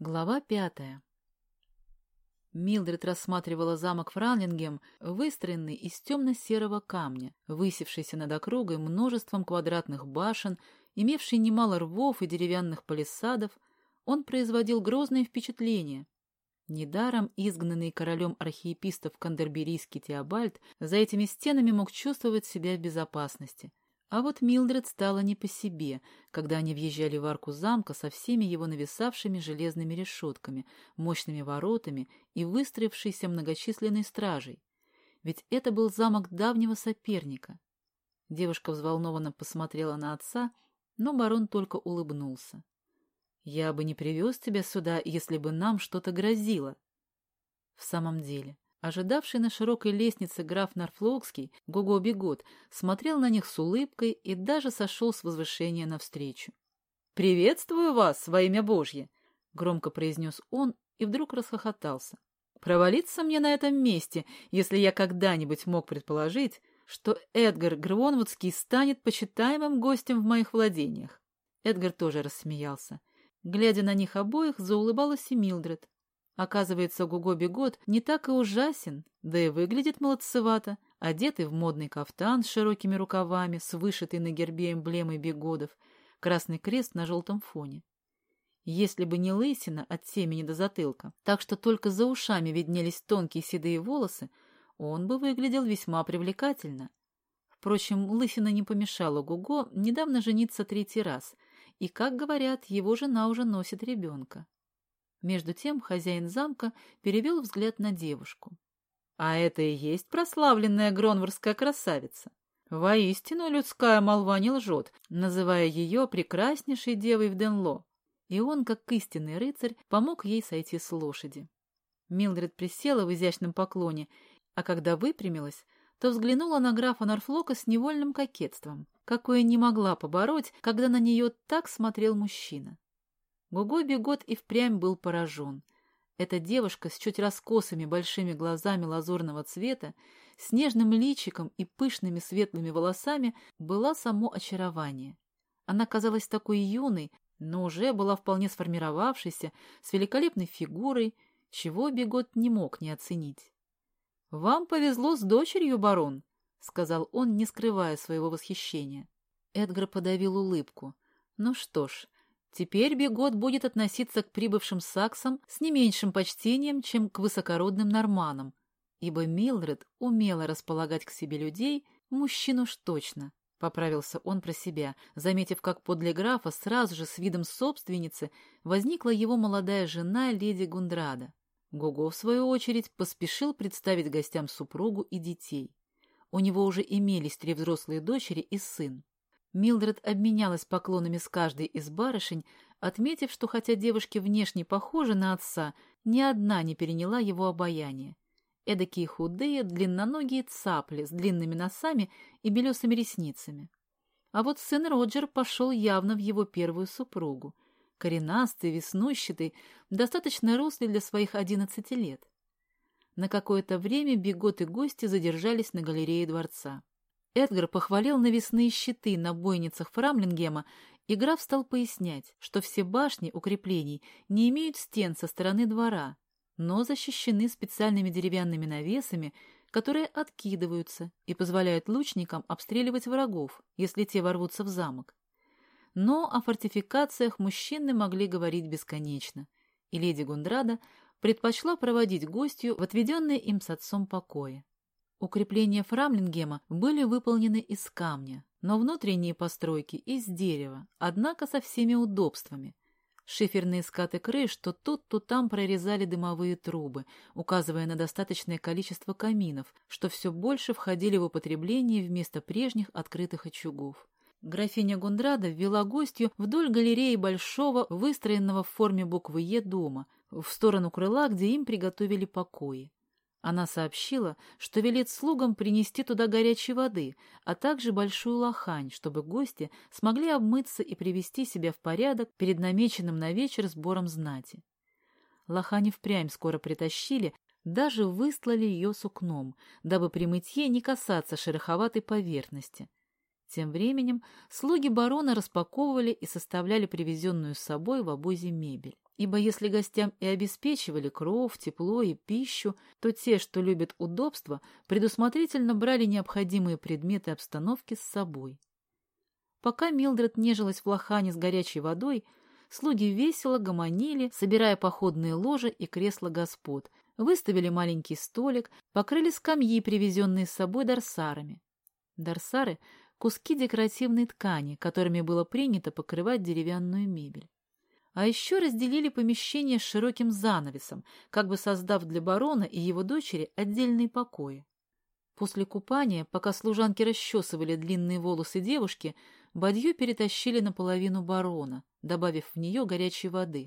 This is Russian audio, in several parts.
Глава пятая. Милдред рассматривала замок Франлингем, выстроенный из темно-серого камня, высевшийся над округой множеством квадратных башен, имевший немало рвов и деревянных палисадов, он производил грозное впечатление. Недаром изгнанный королем архиепистов Кандерберийский Теобальд за этими стенами мог чувствовать себя в безопасности — а вот Милдред стало не по себе, когда они въезжали в арку замка со всеми его нависавшими железными решетками, мощными воротами и выстроившейся многочисленной стражей. Ведь это был замок давнего соперника. Девушка взволнованно посмотрела на отца, но барон только улыбнулся. «Я бы не привез тебя сюда, если бы нам что-то грозило». В самом деле, Ожидавший на широкой лестнице граф Нарфлокский, Гуго Бегот, смотрел на них с улыбкой и даже сошел с возвышения навстречу. «Приветствую вас во имя Божье!» — громко произнес он и вдруг расхохотался. «Провалиться мне на этом месте, если я когда-нибудь мог предположить, что Эдгар Грвонвудский станет почитаемым гостем в моих владениях». Эдгар тоже рассмеялся. Глядя на них обоих, заулыбалась и Милдред. Оказывается, Гуго Бегот не так и ужасен, да и выглядит молодцевато, одетый в модный кафтан с широкими рукавами, с вышитой на гербе эмблемой бегодов, красный крест на желтом фоне. Если бы не лысина от темени до затылка, так что только за ушами виднелись тонкие седые волосы, он бы выглядел весьма привлекательно. Впрочем, лысина не помешала Гуго недавно жениться третий раз, и, как говорят, его жена уже носит ребенка. Между тем хозяин замка перевел взгляд на девушку. А это и есть прославленная гронворская красавица. Воистину людская молва не лжет, называя ее прекраснейшей девой в Денло. И он, как истинный рыцарь, помог ей сойти с лошади. Милдред присела в изящном поклоне, а когда выпрямилась, то взглянула на графа Норфлока с невольным кокетством, какое не могла побороть, когда на нее так смотрел мужчина. Гуго Бегот и впрямь был поражен. Эта девушка с чуть раскосыми большими глазами лазурного цвета, с нежным личиком и пышными светлыми волосами была само очарование. Она казалась такой юной, но уже была вполне сформировавшейся, с великолепной фигурой, чего Бегот не мог не оценить. — Вам повезло с дочерью, барон, — сказал он, не скрывая своего восхищения. Эдгар подавил улыбку. Ну что ж, Теперь Бегот будет относиться к прибывшим саксам с не меньшим почтением, чем к высокородным норманам, ибо Милдред умела располагать к себе людей, мужчин уж точно. Поправился он про себя, заметив, как подле графа сразу же с видом собственницы возникла его молодая жена леди Гундрада. Гуго, в свою очередь, поспешил представить гостям супругу и детей. У него уже имелись три взрослые дочери и сын. Милдред обменялась поклонами с каждой из барышень, отметив, что хотя девушки внешне похожи на отца, ни одна не переняла его обаяние. Эдакие худые, длинноногие цапли с длинными носами и белесыми ресницами. А вот сын Роджер пошел явно в его первую супругу. Коренастый, веснущатый, достаточно рослый для своих одиннадцати лет. На какое-то время бегот и гости задержались на галерее дворца. Эдгар похвалил навесные щиты на бойницах Фрамлингема, и граф стал пояснять, что все башни укреплений не имеют стен со стороны двора, но защищены специальными деревянными навесами, которые откидываются и позволяют лучникам обстреливать врагов, если те ворвутся в замок. Но о фортификациях мужчины могли говорить бесконечно, и леди Гундрада предпочла проводить гостью в отведенное им с отцом покое. Укрепления Фрамлингема были выполнены из камня, но внутренние постройки из дерева, однако со всеми удобствами. Шиферные скаты крыш то тут, то там прорезали дымовые трубы, указывая на достаточное количество каминов, что все больше входили в употребление вместо прежних открытых очагов. Графиня Гундрада ввела гостью вдоль галереи большого, выстроенного в форме буквы «Е» дома, в сторону крыла, где им приготовили покои. Она сообщила, что велит слугам принести туда горячей воды, а также большую лохань, чтобы гости смогли обмыться и привести себя в порядок перед намеченным на вечер сбором знати. Лохани впрямь скоро притащили, даже выстлали ее сукном, дабы при мытье не касаться шероховатой поверхности. Тем временем слуги барона распаковывали и составляли привезенную с собой в обозе мебель. ибо если гостям и обеспечивали кров, тепло и пищу, то те, что любят удобство, предусмотрительно брали необходимые предметы обстановки с собой. Пока Милдред нежилась в лохане с горячей водой, слуги весело гомонили, собирая походные ложи и кресла господ, выставили маленький столик, покрыли скамьи, привезенные с собой дарсарами. Дарсары — куски декоративной ткани, которыми было принято покрывать деревянную мебель. А еще разделили помещение с широким занавесом, как бы создав для барона и его дочери отдельные покои. После купания, пока служанки расчесывали длинные волосы девушки, бадью перетащили наполовину барона, добавив в нее горячей воды.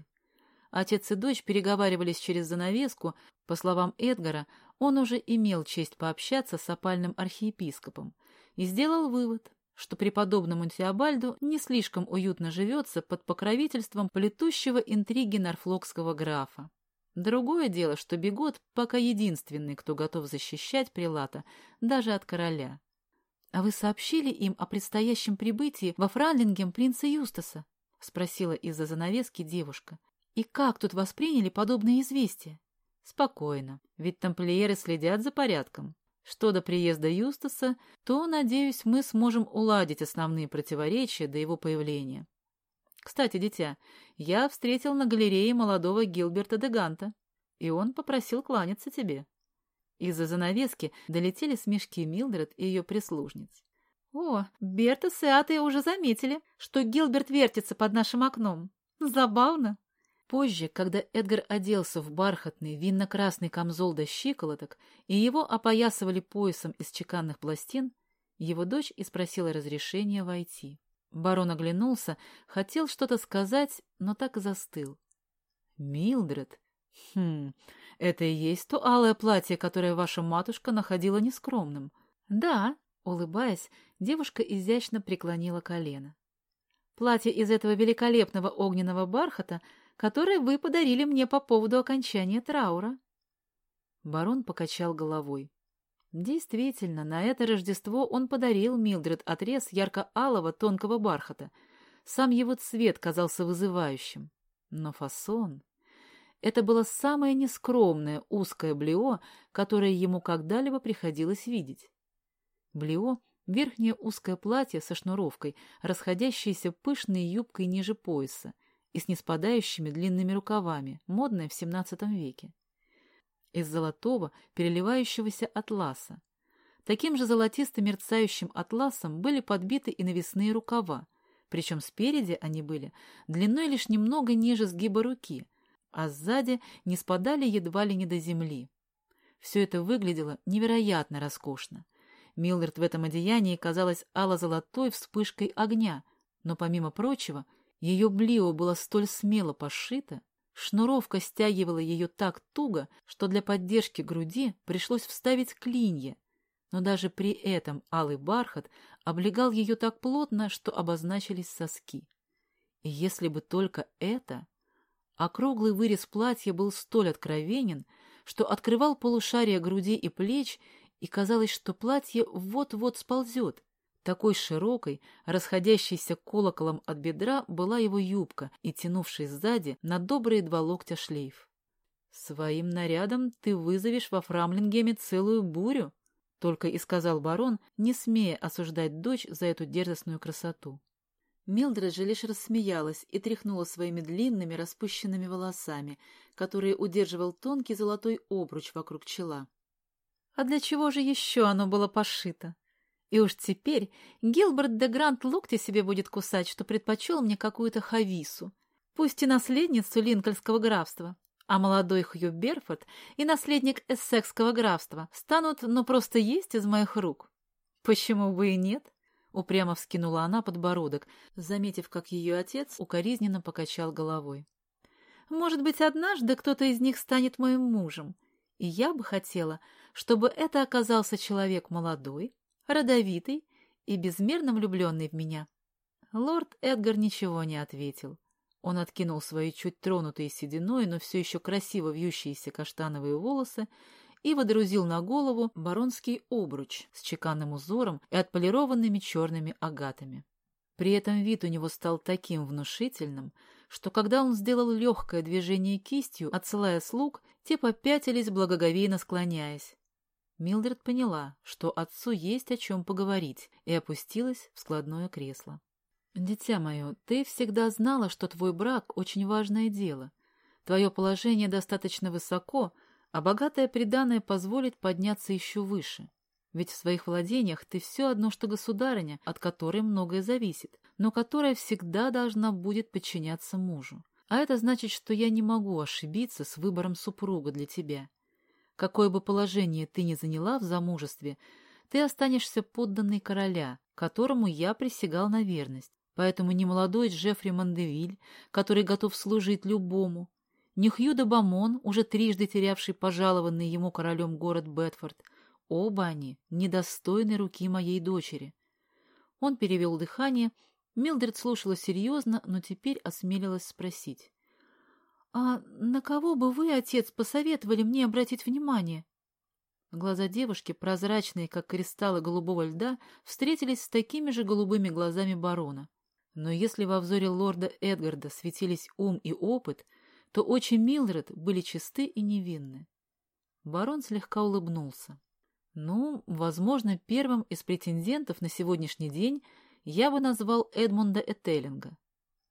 Отец и дочь переговаривались через занавеску. По словам Эдгара, он уже имел честь пообщаться с опальным архиепископом и сделал вывод, что преподобному Теобальду не слишком уютно живется под покровительством плетущего интриги норфлокского графа. Другое дело, что Бегот пока единственный, кто готов защищать Прилата даже от короля. — А вы сообщили им о предстоящем прибытии во Франлингем принца Юстаса? — спросила из-за занавески девушка. — И как тут восприняли подобные известия? — Спокойно, ведь тамплиеры следят за порядком. Что до приезда Юстаса, то, надеюсь, мы сможем уладить основные противоречия до его появления. Кстати, дитя, я встретил на галерее молодого Гилберта де Ганта, и он попросил кланяться тебе. Из-за занавески долетели смешки Милдред и ее прислужниц. «О, Бертас и Атая уже заметили, что Гилберт вертится под нашим окном. Забавно!» Позже, когда Эдгар оделся в бархатный винно-красный камзол до щиколоток и его опоясывали поясом из чеканных пластин, его дочь и спросила разрешения войти. Барон оглянулся, хотел что-то сказать, но так и застыл. «Милдред? Хм, это и есть то алое платье, которое ваша матушка находила нескромным?» «Да», — улыбаясь, девушка изящно преклонила колено. «Платье из этого великолепного огненного бархата — который вы подарили мне по поводу окончания траура. Барон покачал головой. Действительно, на это Рождество он подарил Милдред отрез ярко-алого тонкого бархата. Сам его цвет казался вызывающим. Но фасон... Это было самое нескромное узкое блео, которое ему когда-либо приходилось видеть. Блео — верхнее узкое платье со шнуровкой, расходящееся пышной юбкой ниже пояса, и с неспадающими длинными рукавами, модная в XVII веке. Из золотого, переливающегося атласа. Таким же золотисто-мерцающим атласом были подбиты и навесные рукава, причем спереди они были длиной лишь немного ниже сгиба руки, а сзади не спадали едва ли не до земли. Все это выглядело невероятно роскошно. Милдред в этом одеянии казалась ало-золотой вспышкой огня, но, помимо прочего, ее блио было столь смело пошито, шнуровка стягивала ее так туго, что для поддержки груди пришлось вставить клинья, но даже при этом алый бархат облегал ее так плотно, что обозначились соски. И если бы только это... Округлый вырез платья был столь откровенен, что открывал полушария груди и плеч, и казалось, что платье вот-вот сползет, такой широкой, расходящейся колоколом от бедра была его юбка и тянувший сзади на добрые два локтя шлейф. «Своим нарядом ты вызовешь во Фрамлингеме целую бурю», — только и сказал барон, не смея осуждать дочь за эту дерзостную красоту. Милдред же лишь рассмеялась и тряхнула своими длинными распущенными волосами, которые удерживал тонкий золотой обруч вокруг чела. «А для чего же еще оно было пошито?» И уж теперь Гилберт де Грант локти себе будет кусать, что предпочел мне какую-то Хавису, пусть и наследницу Линкольнского графства, а молодой Хью Берфорд и наследник Эссекского графства станут, ну, просто есть из моих рук. Почему бы и нет? Упрямо вскинула она подбородок, заметив, как ее отец укоризненно покачал головой. Может быть, однажды кто-то из них станет моим мужем, и я бы хотела, чтобы это оказался человек молодой, родовитый и безмерно влюбленный в меня. Лорд Эдгар ничего не ответил. Он откинул свои чуть тронутые сединой, но все еще красиво вьющиеся каштановые волосы и водрузил на голову баронский обруч с чеканным узором и отполированными черными агатами. При этом вид у него стал таким внушительным, что когда он сделал легкое движение кистью, отсылая слуг, те попятились, благоговейно склоняясь. Милдред поняла, что отцу есть о чем поговорить, и опустилась в складное кресло. «Дитя мое, ты всегда знала, что твой брак — очень важное дело. Твое положение достаточно высоко, а богатое приданое позволит подняться еще выше. Ведь в своих владениях ты все одно, что государыня, от которой многое зависит, но которая всегда должна будет подчиняться мужу. А это значит, что я не могу ошибиться с выбором супруга для тебя. Какое бы положение ты ни заняла в замужестве, ты останешься подданной короля, которому я присягал на верность. Поэтому не молодой Джеффри Мандевиль, который готов служить любому, не Хью де Бамон, уже трижды терявший пожалованный ему королем город Бетфорд, Оба они недостойны руки моей дочери. Он перевел дыхание. Милдред слушала серьезно, но теперь осмелилась спросить. — А на кого бы вы, отец, посоветовали мне обратить внимание? Глаза девушки, прозрачные, как кристаллы голубого льда, встретились с такими же голубыми глазами барона. Но если во взоре лорда Эдгарда светились ум и опыт, то очи Милдред были чисты и невинны. Барон слегка улыбнулся. Ну, возможно, первым из претендентов на сегодняшний день я бы назвал Эдмунда Этеллинга.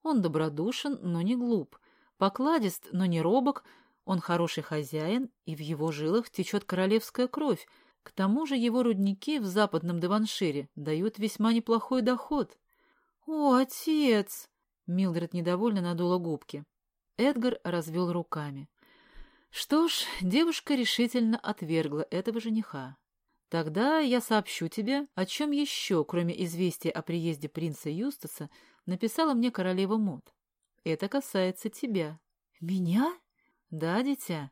Он добродушен, но не глуп, покладист, но не робок, он хороший хозяин, и в его жилах течет королевская кровь. К тому же его рудники в западном Деваншире дают весьма неплохой доход. — О, отец! — Милдред недовольно надула губки. Эдгар развел руками. Что ж, девушка решительно отвергла этого жениха. Тогда я сообщу тебе, о чем еще, кроме известия о приезде принца Юстаса, написала мне королева Мод. Это касается тебя. Меня? Да, дитя.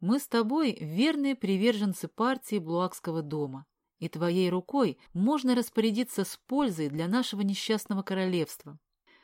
Мы с тобой верные приверженцы партии Блуакского дома, и твоей рукой можно распорядиться с пользой для нашего несчастного королевства.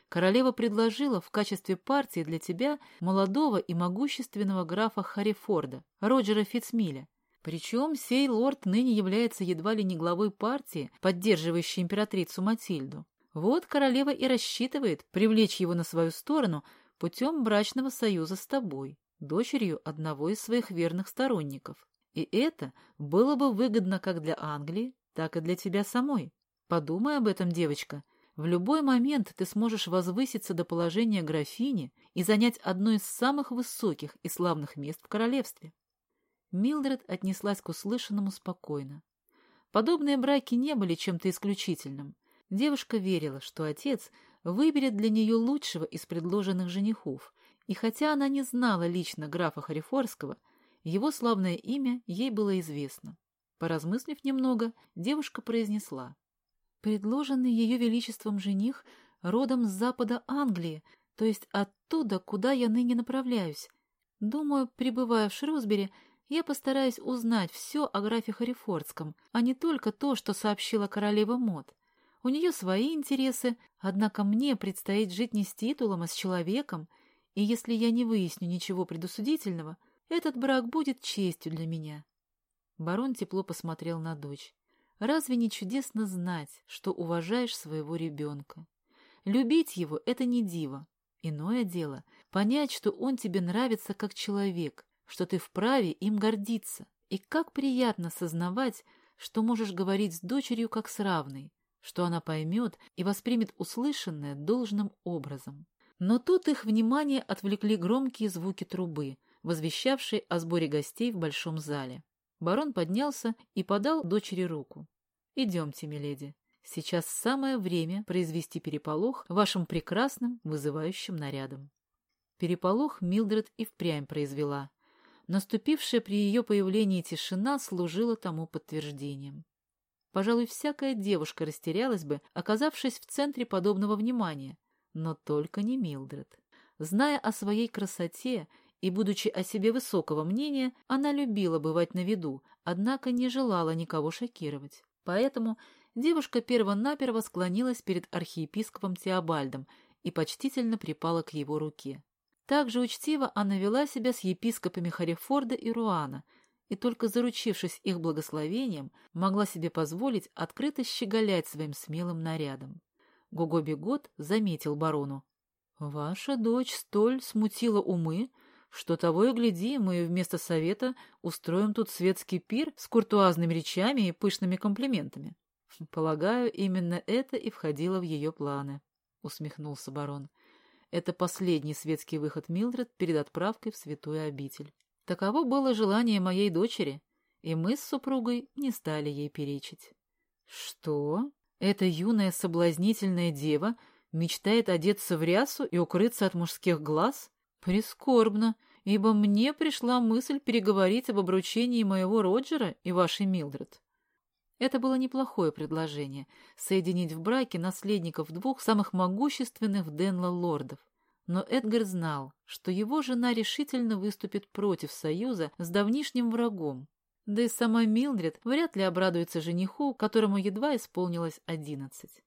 Королева предложила в качестве партии для тебя молодого и могущественного графа Харрифорда, Роджера Фитцмиля, причем сей лорд ныне является едва ли не главой партии, поддерживающей императрицу Матильду. Вот королева и рассчитывает привлечь его на свою сторону путем брачного союза с тобой, дочерью одного из своих верных сторонников. И это было бы выгодно как для Англии, так и для тебя самой. Подумай об этом, девочка. В любой момент ты сможешь возвыситься до положения графини и занять одно из самых высоких и славных мест в королевстве. Милдред отнеслась к услышанному спокойно. Подобные браки не были чем-то исключительным. Девушка верила, что отец выберет для нее лучшего из предложенных женихов, и хотя она не знала лично графа Харифорского, его славное имя ей было известно. Поразмыслив немного, девушка произнесла. «Предложенный ее величеством жених родом с запада Англии, то есть оттуда, куда я ныне направляюсь. Думаю, пребывая в Шрусбери, я постараюсь узнать все о графе Харифордском, а не только то, что сообщила королева Мод. У нее свои интересы, однако мне предстоит жить не с титулом, а с человеком, и если я не выясню ничего предусудительного, этот брак будет честью для меня. Барон тепло посмотрел на дочь. Разве не чудесно знать, что уважаешь своего ребенка? Любить его — это не диво. Иное дело — понять, что он тебе нравится как человек, что ты вправе им гордиться. И как приятно сознавать, что можешь говорить с дочерью как с равной, что она поймет и воспримет услышанное должным образом. Но тут их внимание отвлекли громкие звуки трубы, возвещавшие о сборе гостей в большом зале. Барон поднялся и подал дочери руку. «Идемте, миледи. Сейчас самое время произвести переполох вашим прекрасным, вызывающим нарядом». Переполох Милдред и впрямь произвела. Наступившая при ее появлении тишина служила тому подтверждением. Пожалуй, всякая девушка растерялась бы, оказавшись в центре подобного внимания, но только не Милдред. Зная о своей красоте и будучи о себе высокого мнения, она любила бывать на виду, однако не желала никого шокировать. Поэтому девушка перво-наперво склонилась перед архиепископом Теобальдом и почтительно припала к его руке. Также учтиво она вела себя с епископами Харифорда и Руана, и только заручившись их благословением, могла себе позволить открыто щеголять своим смелым нарядом. Бегот заметил барону. Ваша дочь столь смутила умы, что того и гляди, мы вместо совета устроим тут светский пир с куртуазными речами и пышными комплиментами. Полагаю, именно это и входило в ее планы, — усмехнулся барон. Это последний светский выход Милдред перед отправкой в святую обитель. Таково было желание моей дочери, и мы с супругой не стали ей перечить. Что? Эта юная соблазнительная дева мечтает одеться в рясу и укрыться от мужских глаз? Прискорбно, ибо мне пришла мысль переговорить об обручении моего Роджера и вашей Милдред. Это было неплохое предложение — соединить в браке наследников двух самых могущественных Денла лордов. Но Эдгар знал, что его жена решительно выступит против союза с давнишним врагом. Да и сама Милдред вряд ли обрадуется жениху, которому едва исполнилось одиннадцать.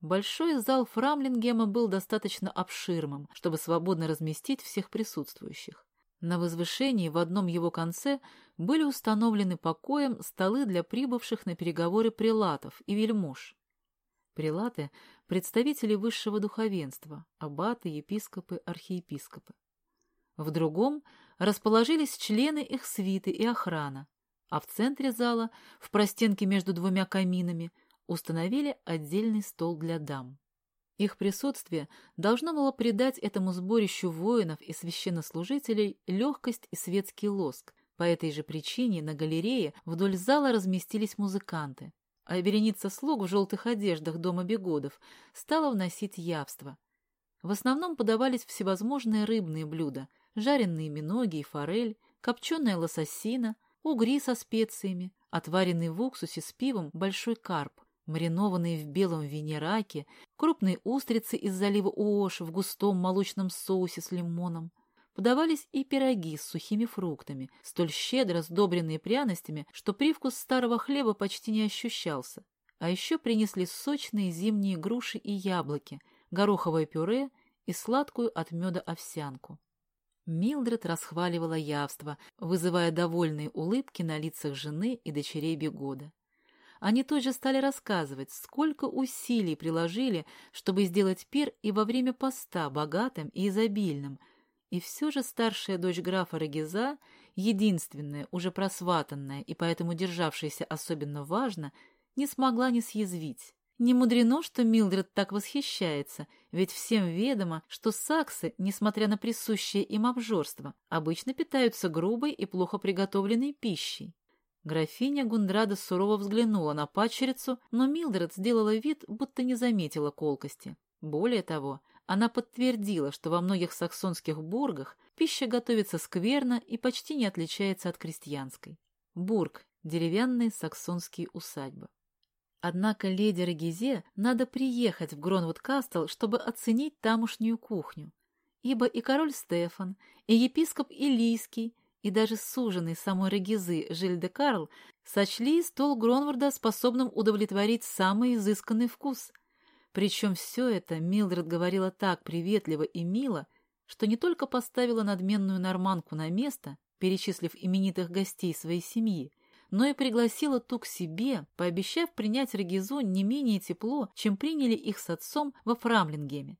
Большой зал Фрамлингема был достаточно обширным, чтобы свободно разместить всех присутствующих. На возвышении в одном его конце были установлены покоем столы для прибывших на переговоры прилатов и вельмож. Прилаты — представители высшего духовенства, аббаты, епископы, архиепископы. В другом расположились члены их свиты и охрана, а в центре зала, в простенке между двумя каминами, установили отдельный стол для дам. Их присутствие должно было придать этому сборищу воинов и священнослужителей легкость и светский лоск. По этой же причине на галерее вдоль зала разместились музыканты, а вереница слуг в желтых одеждах дома бегодов стала вносить явство. В основном подавались всевозможные рыбные блюда, жареные миноги и форель, копченая лососина, угри со специями, отваренный в уксусе с пивом большой карп, маринованные в белом вине раки, крупные устрицы из залива Уош в густом молочном соусе с лимоном. Подавались и пироги с сухими фруктами, столь щедро сдобренные пряностями, что привкус старого хлеба почти не ощущался. А еще принесли сочные зимние груши и яблоки, гороховое пюре и сладкую от меда овсянку. Милдред расхваливала явство, вызывая довольные улыбки на лицах жены и дочерей Бегода. Они тут же стали рассказывать, сколько усилий приложили, чтобы сделать пир и во время поста богатым и изобильным. И все же старшая дочь графа Рогиза, единственная, уже просватанная и поэтому державшаяся особенно важно, не смогла не съязвить. Не мудрено, что Милдред так восхищается, ведь всем ведомо, что саксы, несмотря на присущее им обжорство, обычно питаются грубой и плохо приготовленной пищей. Графиня Гундрада сурово взглянула на падчерицу, но Милдред сделала вид, будто не заметила колкости. Более того, она подтвердила, что во многих саксонских бургах пища готовится скверно и почти не отличается от крестьянской. Бург – деревянные саксонские усадьбы. Однако леди Регизе надо приехать в Гронвуд-Кастл, чтобы оценить тамошнюю кухню, ибо и король Стефан, и епископ Илийский, и даже суженый самой Рогизы Жиль де Карл сочли стол Гронварда способным удовлетворить самый изысканный вкус. Причем все это Милдред говорила так приветливо и мило, что не только поставила надменную норманку на место, перечислив именитых гостей своей семьи, но и пригласила ту к себе, пообещав принять Рогизу не менее тепло, чем приняли их с отцом во Фрамлингеме.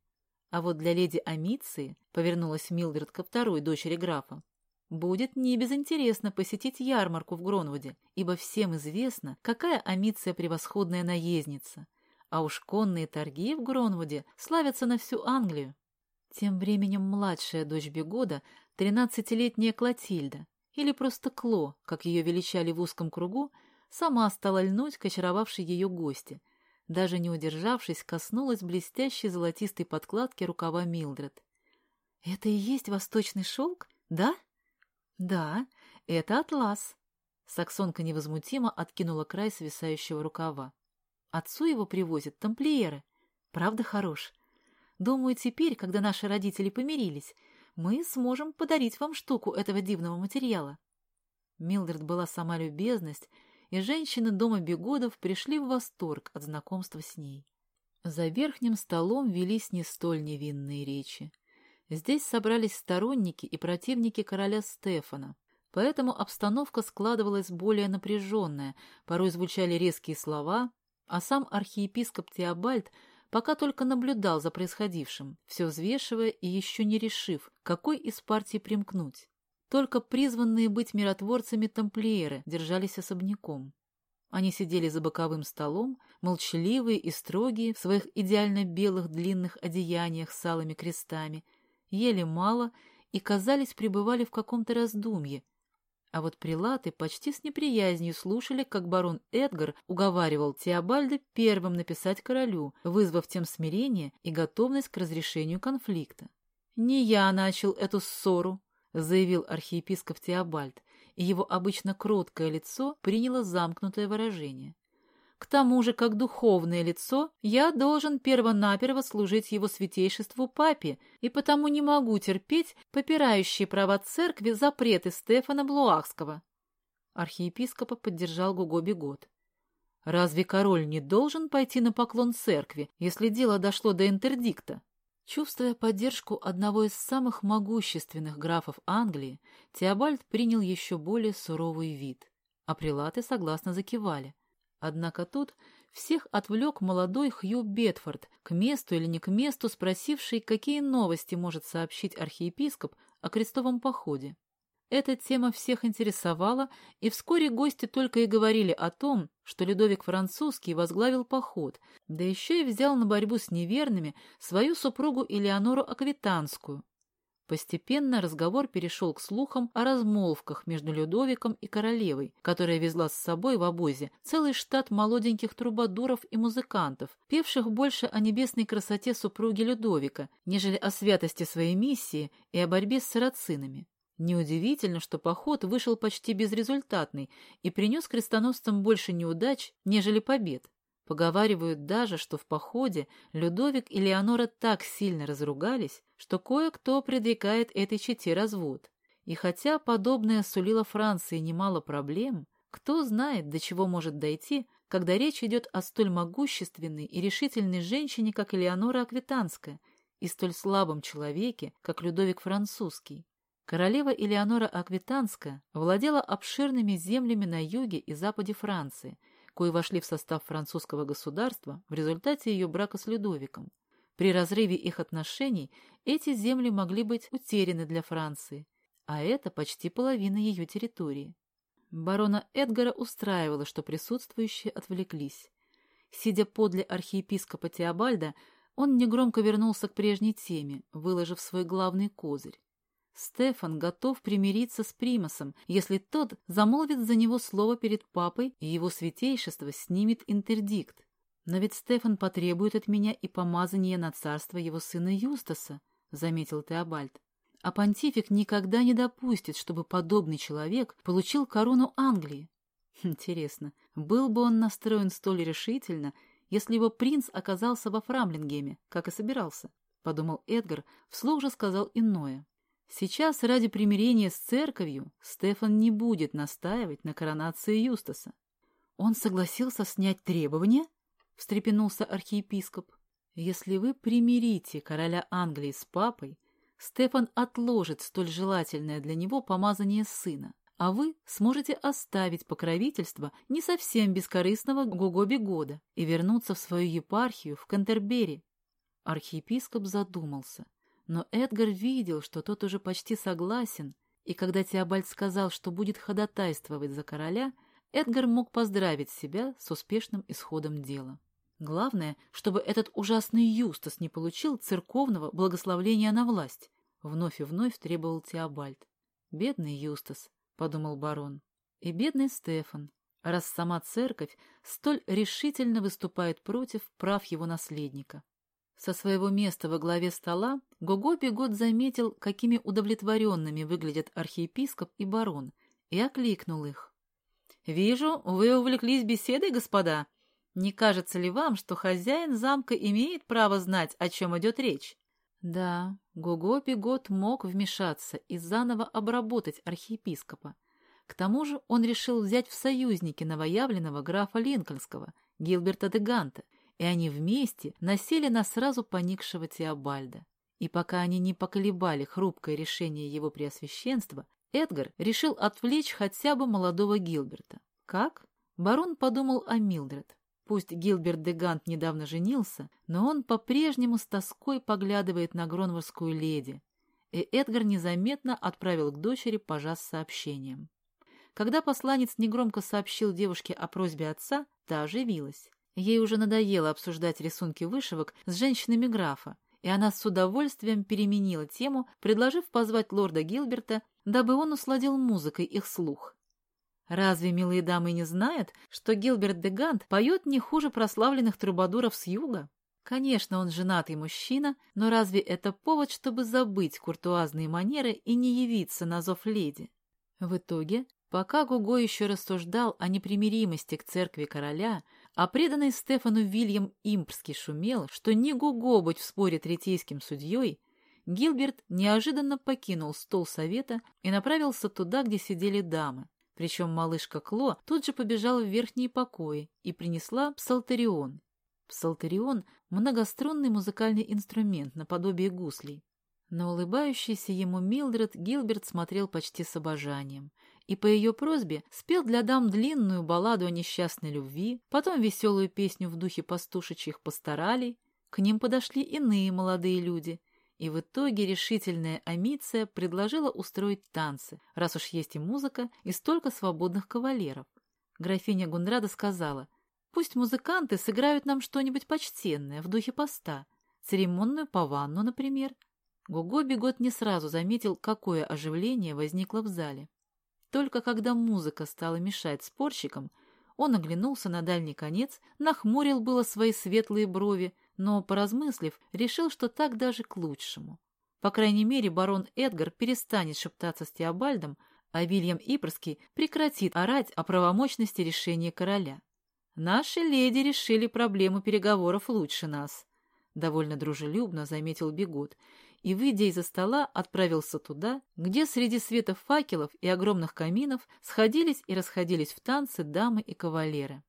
А вот для леди Амиции, повернулась Милдред ко второй дочери графа, Будет не безинтересно посетить ярмарку в Гронвуде, ибо всем известно, какая Амиция превосходная наездница. А уж конные торги в Гронвуде славятся на всю Англию. Тем временем младшая дочь Бегода, тринадцатилетняя Клотильда, или просто Кло, как ее величали в узком кругу, сама стала льнуть к очаровавшей ее гости. Даже не удержавшись, коснулась блестящей золотистой подкладки рукава Милдред. «Это и есть восточный шелк, да?» «Да, это атлас». Саксонка невозмутимо откинула край свисающего рукава. «Отцу его привозят тамплиеры. Правда хорош. Думаю, теперь, когда наши родители помирились, мы сможем подарить вам штуку этого дивного материала». Милдред была сама любезность, и женщины дома Бегодов пришли в восторг от знакомства с ней. За верхним столом велись не столь невинные речи. Здесь собрались сторонники и противники короля Стефана, поэтому обстановка складывалась более напряженная, порой звучали резкие слова, а сам архиепископ Теобальд пока только наблюдал за происходившим, все взвешивая и еще не решив, какой из партий примкнуть. Только призванные быть миротворцами тамплиеры держались особняком. Они сидели за боковым столом, молчаливые и строгие в своих идеально белых длинных одеяниях с алыми крестами, ели мало и, казались, пребывали в каком-то раздумье, а вот прилаты почти с неприязнью слушали, как барон Эдгар уговаривал Теобальда первым написать королю, вызвав тем смирение и готовность к разрешению конфликта. «Не я начал эту ссору», — заявил архиепископ Теобальд, и его обычно кроткое лицо приняло замкнутое выражение. К тому же, как духовное лицо, я должен первонаперво служить его святейшеству папе, и потому не могу терпеть попирающие права церкви запреты Стефана Блуахского. Архиепископа поддержал Гуго Бегот. Разве король не должен пойти на поклон церкви, если дело дошло до интердикта? Чувствуя поддержку одного из самых могущественных графов Англии, Теобальд принял еще более суровый вид, а прилаты согласно закивали. Однако тут всех отвлек молодой Хью Бетфорд, к месту или не к месту спросивший, какие новости может сообщить архиепископ о крестовом походе. Эта тема всех интересовала, и вскоре гости только и говорили о том, что Людовик Французский возглавил поход, да еще и взял на борьбу с неверными свою супругу Элеонору Аквитанскую, Постепенно разговор перешел к слухам о размолвках между Людовиком и королевой, которая везла с собой в обозе целый штат молоденьких трубадуров и музыкантов, певших больше о небесной красоте супруги Людовика, нежели о святости своей миссии и о борьбе с сарацинами. Неудивительно, что поход вышел почти безрезультатный и принес крестоносцам больше неудач, нежели побед. Поговаривают даже, что в походе Людовик и Леонора так сильно разругались, что кое-кто предрекает этой чете развод. И хотя подобное сулило Франции немало проблем, кто знает, до чего может дойти, когда речь идет о столь могущественной и решительной женщине, как Элеонора Аквитанская, и столь слабом человеке, как Людовик Французский. Королева Элеонора Аквитанская владела обширными землями на юге и западе Франции – кои вошли в состав французского государства в результате ее брака с Людовиком. При разрыве их отношений эти земли могли быть утеряны для Франции, а это почти половина ее территории. Барона Эдгара устраивало, что присутствующие отвлеклись. Сидя подле архиепископа Теобальда, он негромко вернулся к прежней теме, выложив свой главный козырь. Стефан готов примириться с Примасом, если тот замолвит за него слово перед папой, и его святейшество снимет интердикт. Но ведь Стефан потребует от меня и помазания на царство его сына Юстаса, — заметил Теобальд. А понтифик никогда не допустит, чтобы подобный человек получил корону Англии. Интересно, был бы он настроен столь решительно, если его принц оказался во Фрамлингеме, как и собирался? — подумал Эдгар, вслух же сказал иное. Сейчас ради примирения с церковью Стефан не будет настаивать на коронации Юстаса. Он согласился снять требования? встрепенулся архиепископ. Если вы примирите короля Англии с папой, Стефан отложит столь желательное для него помазание сына, а вы сможете оставить покровительство не совсем бескорыстного Гугоби года и вернуться в свою епархию в Кантербери. Архиепископ задумался — но Эдгар видел, что тот уже почти согласен, и когда Теобальд сказал, что будет ходатайствовать за короля, Эдгар мог поздравить себя с успешным исходом дела. Главное, чтобы этот ужасный Юстас не получил церковного благословления на власть, вновь и вновь требовал Теобальд. «Бедный Юстас», — подумал барон, — «и бедный Стефан, раз сама церковь столь решительно выступает против прав его наследника». Со своего места во главе стола Гого Бегот заметил, какими удовлетворенными выглядят архиепископ и барон, и окликнул их. «Вижу, вы увлеклись беседой, господа. Не кажется ли вам, что хозяин замка имеет право знать, о чем идет речь?» Да, Гого Бегот мог вмешаться и заново обработать архиепископа. К тому же он решил взять в союзники новоявленного графа Линкольнского, Гилберта де Ганта, и они вместе насели на сразу поникшего Теобальда. И пока они не поколебали хрупкое решение его преосвященства, Эдгар решил отвлечь хотя бы молодого Гилберта. Как? Барон подумал о Милдред. Пусть Гилберт де Гант недавно женился, но он по-прежнему с тоской поглядывает на гронворскую леди, и Эдгар незаметно отправил к дочери пажа с сообщением. Когда посланец негромко сообщил девушке о просьбе отца, та оживилась. Ей уже надоело обсуждать рисунки вышивок с женщинами графа, и она с удовольствием переменила тему, предложив позвать лорда Гилберта, дабы он усладил музыкой их слух. Разве милые дамы не знают, что Гилберт де Гант поет не хуже прославленных трубадуров с юга? Конечно, он женатый мужчина, но разве это повод, чтобы забыть куртуазные манеры и не явиться на зов леди? В итоге, пока Гуго еще рассуждал о непримиримости к церкви короля, а преданный Стефану Вильям Импрский шумел, что не Гуго быть в споре третейским судьей, Гилберт неожиданно покинул стол совета и направился туда, где сидели дамы. Причем малышка Кло тут же побежала в верхние покои и принесла псалтерион. Псалтерион — многострунный музыкальный инструмент наподобие гуслей. На улыбающийся ему Милдред Гилберт смотрел почти с обожанием, и по ее просьбе спел для дам длинную балладу о несчастной любви, потом веселую песню в духе пастушечьих пасторалей. К ним подошли иные молодые люди, и в итоге решительная Амиция предложила устроить танцы, раз уж есть и музыка, и столько свободных кавалеров. Графиня Гундрада сказала, «Пусть музыканты сыграют нам что-нибудь почтенное в духе поста, церемонную паванну, например». Гуго Бегот не сразу заметил, какое оживление возникло в зале. Только когда музыка стала мешать спорщикам, он оглянулся на дальний конец, нахмурил было свои светлые брови, но, поразмыслив, решил, что так даже к лучшему. По крайней мере, барон Эдгар перестанет шептаться с Теобальдом, а Вильям Ипрский прекратит орать о правомочности решения короля. «Наши леди решили проблему переговоров лучше нас», — довольно дружелюбно заметил Бегут, и, выйдя из-за стола, отправился туда, где среди света факелов и огромных каминов сходились и расходились в танцы дамы и кавалеры.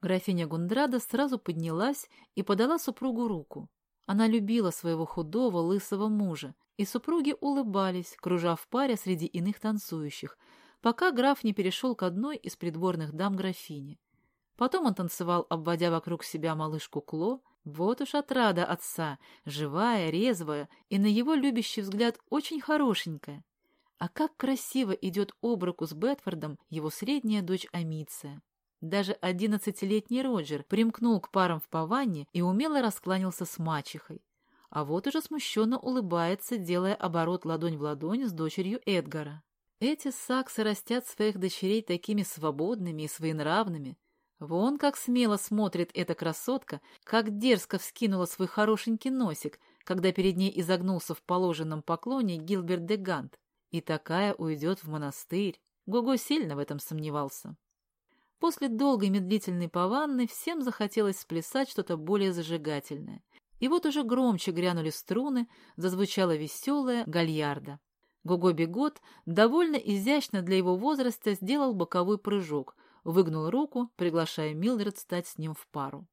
Графиня Гундрада сразу поднялась и подала супругу руку. Она любила своего худого, лысого мужа, и супруги улыбались, кружа в паре среди иных танцующих, пока граф не перешел к одной из придворных дам графини. Потом он танцевал, обводя вокруг себя малышку Кло. Вот уж отрада отца, живая, резвая и, на его любящий взгляд, очень хорошенькая. А как красиво идет об руку с Бетфордом его средняя дочь Амиция. Даже одиннадцатилетний Роджер примкнул к парам в паванне и умело раскланялся с мачехой. А вот уже смущенно улыбается, делая оборот ладонь в ладонь с дочерью Эдгара. Эти саксы растят своих дочерей такими свободными и своенравными. Вон как смело смотрит эта красотка, как дерзко вскинула свой хорошенький носик, когда перед ней изогнулся в положенном поклоне Гилберт де Гант. И такая уйдет в монастырь. Гого сильно в этом сомневался. После долгой медлительной пованны всем захотелось сплясать что-то более зажигательное. И вот уже громче грянули струны, зазвучала веселая гальярда. Гого Бегот довольно изящно для его возраста сделал боковой прыжок, выгнул руку, приглашая Милдред стать с ним в пару.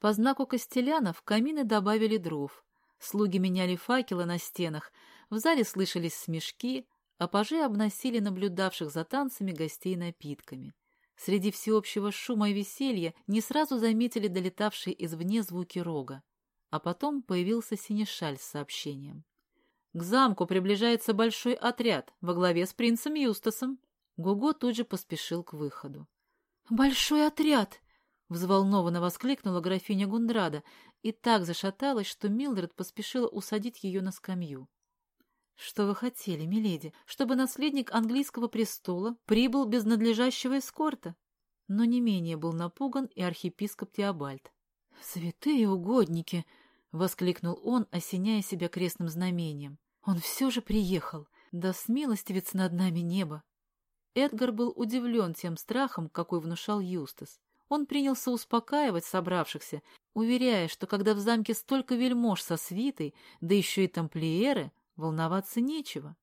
По знаку Костелянов камины добавили дров. Слуги меняли факелы на стенах, в зале слышались смешки, а пажи обносили наблюдавших за танцами гостей напитками. Среди всеобщего шума и веселья не сразу заметили долетавшие извне звуки рога. А потом появился Синешаль с сообщением. К замку приближается большой отряд во главе с принцем Юстасом. Гуго тут же поспешил к выходу. «Большой отряд!» — взволнованно воскликнула графиня Гундрада и так зашаталась, что Милдред поспешила усадить ее на скамью. «Что вы хотели, миледи, чтобы наследник английского престола прибыл без надлежащего эскорта?» Но не менее был напуган и архиепископ Теобальд. «Святые угодники!» — воскликнул он, осеняя себя крестным знамением. «Он все же приехал! Да смилостивится над нами небо!» Эдгар был удивлен тем страхом, какой внушал Юстас. Он принялся успокаивать собравшихся, уверяя, что когда в замке столько вельмож со свитой, да еще и тамплиеры, волноваться нечего.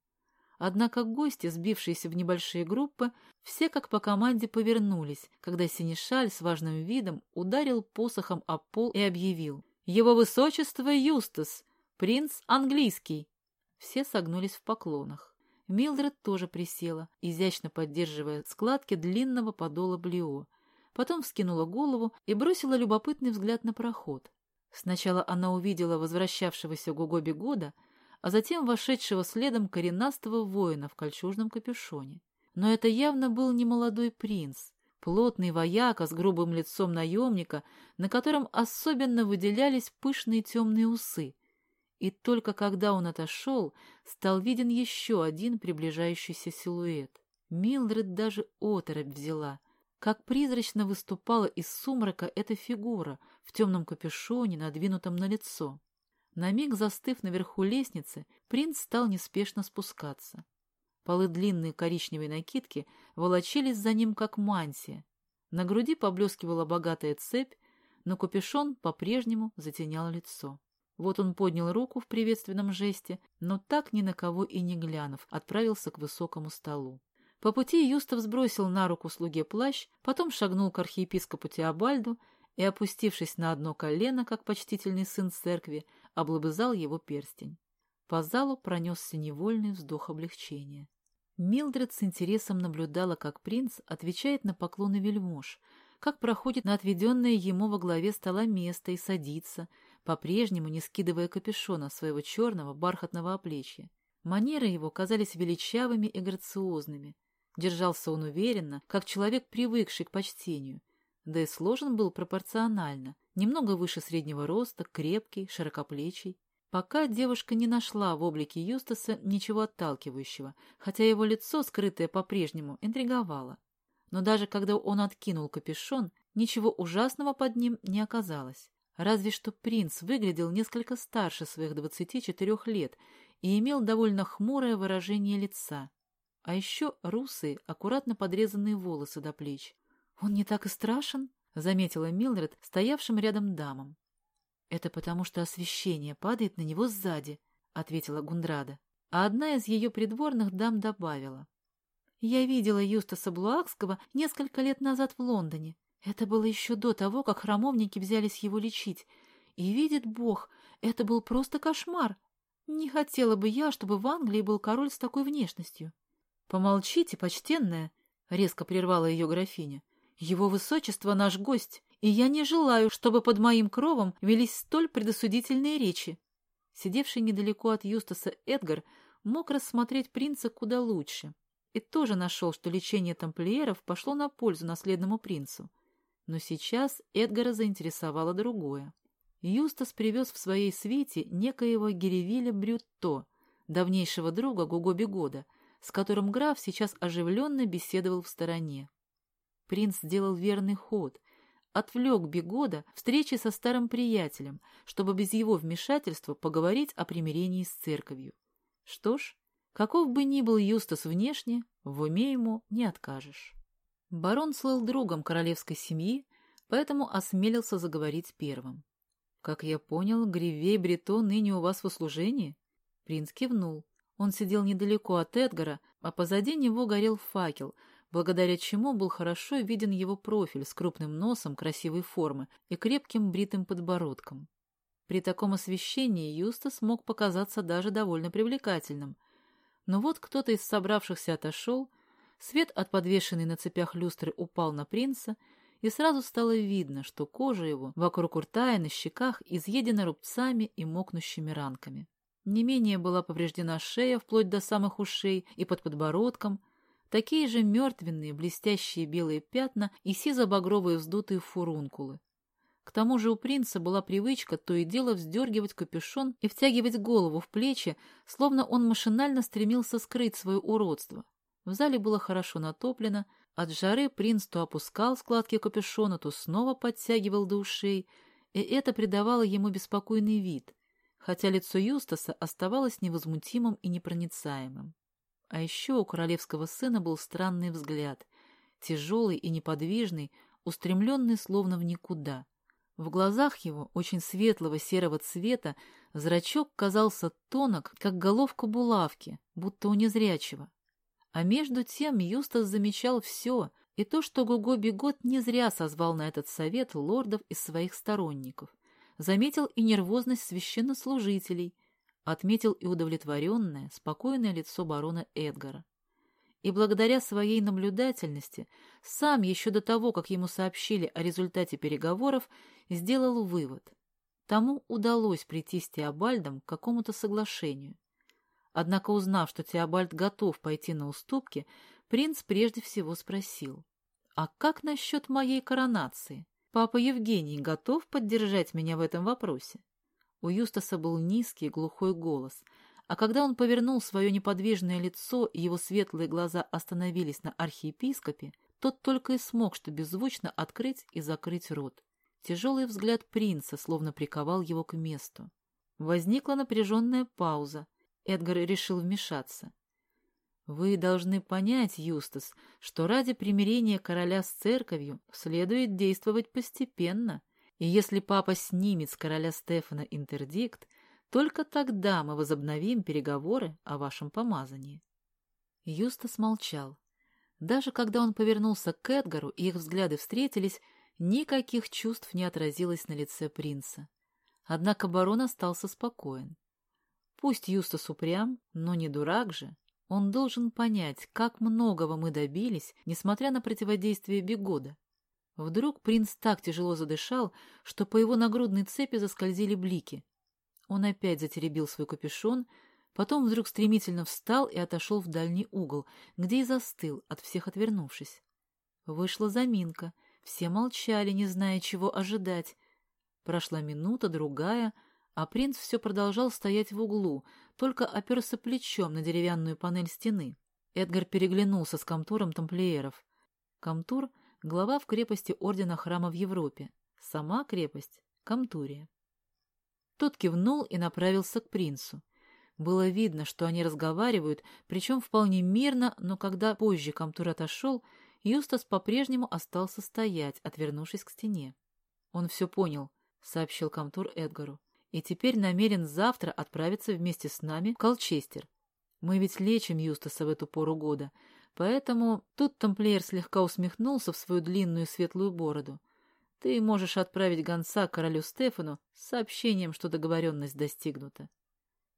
Однако гости, сбившиеся в небольшие группы, все как по команде повернулись, когда Синишаль с важным видом ударил посохом о пол и объявил «Его высочество Юстас, принц английский!» Все согнулись в поклонах. Милдред тоже присела, изящно поддерживая складки длинного подола блио. потом вскинула голову и бросила любопытный взгляд на проход. Сначала она увидела возвращавшегося Гуго Бегода, а затем вошедшего следом коренастого воина в кольчужном капюшоне. Но это явно был не молодой принц, плотный вояка с грубым лицом наемника, на котором особенно выделялись пышные темные усы. И только когда он отошел, стал виден еще один приближающийся силуэт. Милдред даже оторопь взяла. Как призрачно выступала из сумрака эта фигура в темном капюшоне, надвинутом на лицо. На миг застыв наверху лестницы, принц стал неспешно спускаться. Полы длинной коричневой накидки волочились за ним, как мантия. На груди поблескивала богатая цепь, но капюшон по-прежнему затенял лицо. Вот он поднял руку в приветственном жесте, но так ни на кого и не глянув, отправился к высокому столу. По пути Юстов сбросил на руку слуге плащ, потом шагнул к архиепископу Теобальду и, опустившись на одно колено, как почтительный сын церкви, облобызал его перстень. По залу пронесся невольный вздох облегчения. Милдред с интересом наблюдала, как принц отвечает на поклоны вельмож, как проходит на отведенное ему во главе стола место и садится, по-прежнему не скидывая капюшона своего черного бархатного оплечья. Манеры его казались величавыми и грациозными, Держался он уверенно, как человек, привыкший к почтению. Да и сложен был пропорционально, немного выше среднего роста, крепкий, широкоплечий. Пока девушка не нашла в облике Юстаса ничего отталкивающего, хотя его лицо, скрытое по-прежнему, интриговало. Но даже когда он откинул капюшон, ничего ужасного под ним не оказалось. Разве что принц выглядел несколько старше своих двадцати четырех лет и имел довольно хмурое выражение лица. А еще русые, аккуратно подрезанные волосы до плеч. «Он не так и страшен», — заметила Милдред, стоявшим рядом дамам. «Это потому, что освещение падает на него сзади», — ответила Гундрада. А одна из ее придворных дам добавила. «Я видела Юстаса Блуакского несколько лет назад в Лондоне. Это было еще до того, как храмовники взялись его лечить. И видит Бог, это был просто кошмар. Не хотела бы я, чтобы в Англии был король с такой внешностью». «Помолчите, почтенная», — резко прервала ее графиня. «Его высочество наш гость, и я не желаю, чтобы под моим кровом велись столь предосудительные речи». Сидевший недалеко от Юстаса Эдгар мог рассмотреть принца куда лучше и тоже нашел, что лечение тамплиеров пошло на пользу наследному принцу. Но сейчас Эдгара заинтересовало другое. Юстас привез в своей свите некоего Геревиля Брютто, давнейшего друга Гуго Бегода, с которым граф сейчас оживленно беседовал в стороне. Принц сделал верный ход, отвлек Бегода встречи со старым приятелем, чтобы без его вмешательства поговорить о примирении с церковью. Что ж, каков бы ни был Юстас внешне, в уме ему не откажешь. Барон слыл другом королевской семьи, поэтому осмелился заговорить первым. «Как я понял, Гривей Брито ныне у вас в услужении?» Принц кивнул. Он сидел недалеко от Эдгара, а позади него горел факел, благодаря чему был хорошо виден его профиль с крупным носом красивой формы и крепким бритым подбородком. При таком освещении Юстас мог показаться даже довольно привлекательным. Но вот кто-то из собравшихся отошел, свет от подвешенной на цепях люстры упал на принца, и сразу стало видно, что кожа его вокруг рта и на щеках изъедена рубцами и мокнущими ранками. Не менее была повреждена шея вплоть до самых ушей и под подбородком, такие же мертвенные блестящие белые пятна и сизо-багровые вздутые фурункулы. К тому же у принца была привычка то и дело вздергивать капюшон и втягивать голову в плечи, словно он машинально стремился скрыть свое уродство. В зале было хорошо натоплено, от жары принц то опускал складки капюшона, то снова подтягивал до ушей, и это придавало ему беспокойный вид — хотя лицо Юстаса оставалось невозмутимым и непроницаемым. А еще у королевского сына был странный взгляд, тяжелый и неподвижный, устремленный словно в никуда. В глазах его, очень светлого серого цвета, зрачок казался тонок, как головка булавки, будто у незрячего. А между тем Юстас замечал все, и то, что Гуго Бегот не зря созвал на этот совет лордов из своих сторонников заметил и нервозность священнослужителей, отметил и удовлетворенное, спокойное лицо барона Эдгара. и благодаря своей наблюдательности сам еще до того, как ему сообщили о результате переговоров, сделал вывод. Тому удалось прийти с Теобальдом к какому-то соглашению. Однако, узнав, что Теобальд готов пойти на уступки, принц прежде всего спросил, «А как насчет моей коронации? Папа Евгений готов поддержать меня в этом вопросе?» У Юстаса был низкий глухой голос, а когда он повернул свое неподвижное лицо и его светлые глаза остановились на архиепископе, тот только и смог что беззвучно открыть и закрыть рот. Тяжелый взгляд принца словно приковал его к месту. Возникла напряженная пауза. Эдгар решил вмешаться. «Вы должны понять, Юстас, что ради примирения короля с церковью следует действовать постепенно, и если папа снимет с короля Стефана интердикт, только тогда мы возобновим переговоры о вашем помазании. Юстас молчал. Даже когда он повернулся к Эдгару и их взгляды встретились, никаких чувств не отразилось на лице принца. Однако барон остался спокоен. Пусть Юстас упрям, но не дурак же. Он должен понять, как многого мы добились, несмотря на противодействие Бегода. Вдруг принц так тяжело задышал, что по его нагрудной цепи заскользили блики. Он опять затеребил свой капюшон, потом вдруг стремительно встал и отошел в дальний угол, где и застыл, от всех отвернувшись. Вышла заминка, все молчали, не зная, чего ожидать. Прошла минута, другая, а принц все продолжал стоять в углу, только оперся плечом на деревянную панель стены. Эдгар переглянулся с комтуром тамплиеров. Комтур — глава в крепости Ордена Храма в Европе. Сама крепость — Камтурия. Тот кивнул и направился к принцу. Было видно, что они разговаривают, причем вполне мирно, но когда позже Камтур отошел, Юстас по-прежнему остался стоять, отвернувшись к стене. «Он все понял», — сообщил Камтур Эдгару, «и теперь намерен завтра отправиться вместе с нами в Колчестер. Мы ведь лечим Юстаса в эту пору года, поэтому...» Тут тамплиер слегка усмехнулся в свою длинную светлую бороду. Ты можешь отправить гонца королю Стефану с сообщением, что договоренность достигнута.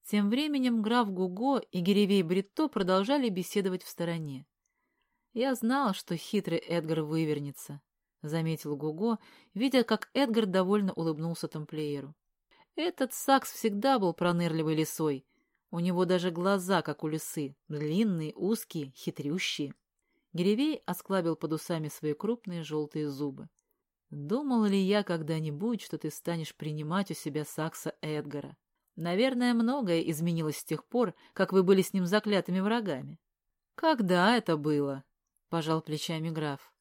Тем временем граф Гуго и Геревей Бритто продолжали беседовать в стороне. «Я знал, что хитрый Эдгар вывернется», — заметил Гуго, видя, как Эдгар довольно улыбнулся тамплиеру. «Этот Сакс всегда был пронырливой лисой. У него даже глаза, как у лисы, длинные, узкие, хитрющие». Геревей осклабил под усами свои крупные желтые зубы. Думал ли я когда-нибудь, что ты станешь принимать у себя Сакса Эдгара? Наверное, многое изменилось с тех пор, как вы были с ним заклятыми врагами. Когда это было? Пожал плечами граф.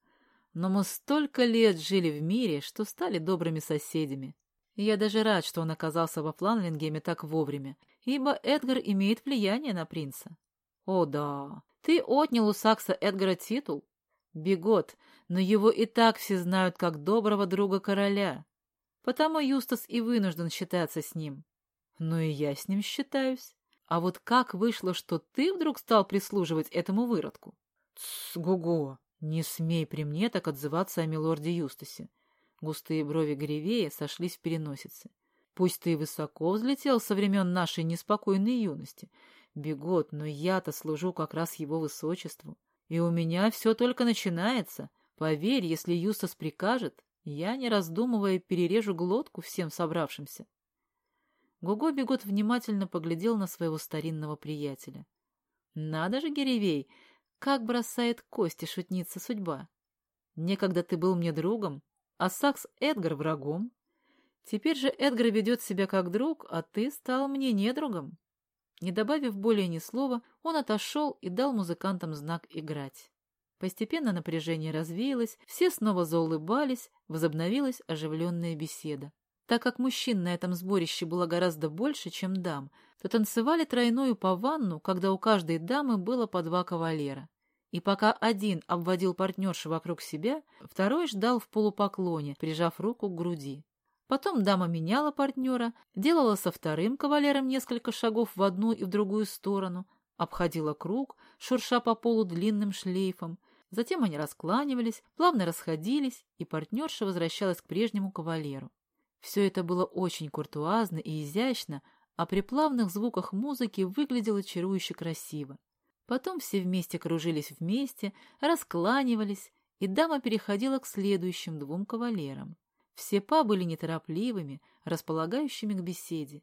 Но мы столько лет жили в мире, что стали добрыми соседями. Я даже рад, что он оказался во Фланлингеме так вовремя, ибо Эдгар имеет влияние на принца. О да, ты отнял у Сакса Эдгара титул? Бегот, но его и так все знают как доброго друга короля. Потому Юстас и вынужден считаться с ним. Ну и я с ним считаюсь. А вот как вышло, что ты вдруг стал прислуживать этому выродку? Тсс, Гуго, не смей при мне так отзываться о милорде Юстасе. Густые брови Гривея сошлись в переносице. Пусть ты высоко взлетел со времен нашей неспокойной юности, Бегот, но я-то служу как раз его высочеству. И у меня все только начинается. Поверь, если Юстас прикажет, я, не раздумывая, перережу глотку всем собравшимся. Гуго Бегот внимательно поглядел на своего старинного приятеля. Надо же, Геревей, как бросает кости шутница судьба. Некогда ты был мне другом, а Сакс Эдгар врагом. Теперь же Эдгар ведет себя как друг, а ты стал мне недругом. Не добавив более ни слова, он отошел и дал музыкантам знак играть. Постепенно напряжение развеялось, все снова заулыбались, возобновилась оживленная беседа. Так как мужчин на этом сборище было гораздо больше, чем дам, то танцевали тройную по ванну, когда у каждой дамы было по два кавалера. И пока один обводил партнерши вокруг себя, второй ждал в полупоклоне, прижав руку к груди. Потом дама меняла партнера, делала со вторым кавалером несколько шагов в одну и в другую сторону, обходила круг, шурша по полу длинным шлейфом. Затем они раскланивались, плавно расходились, и партнерша возвращалась к прежнему кавалеру. Все это было очень куртуазно и изящно, а при плавных звуках музыки выглядело чарующе красиво. Потом все вместе кружились вместе, раскланивались, и дама переходила к следующим двум кавалерам. Все па были неторопливыми, располагающими к беседе.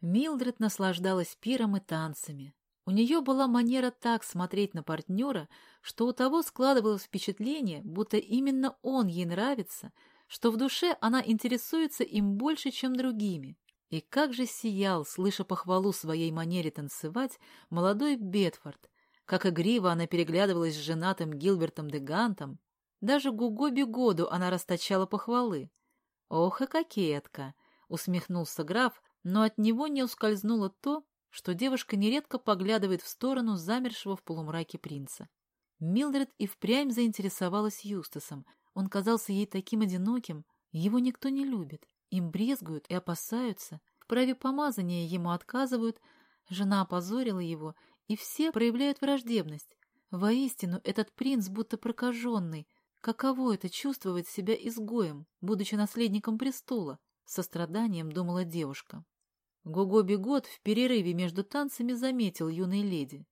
Милдред наслаждалась пиром и танцами. У нее была манера так смотреть на партнера, что у того складывалось впечатление, будто именно он ей нравится, что в душе она интересуется им больше, чем другими. И как же сиял, слыша похвалу своей манере танцевать, молодой Бетфорд, как игриво она переглядывалась с женатым Гилбертом де Гантом. Даже Гуго Бегоду она расточала похвалы. «Ох и кокетка!» — усмехнулся граф, но от него не ускользнуло то, что девушка нередко поглядывает в сторону замершего в полумраке принца. Милдред и впрямь заинтересовалась Юстасом. Он казался ей таким одиноким, его никто не любит, им брезгуют и опасаются, в праве помазания ему отказывают, жена опозорила его, и все проявляют враждебность. Воистину, этот принц будто прокаженный. Каково это чувствовать себя изгоем, будучи наследником престола? Со страданием думала девушка. Гого Бегот в перерыве между танцами заметил юной леди.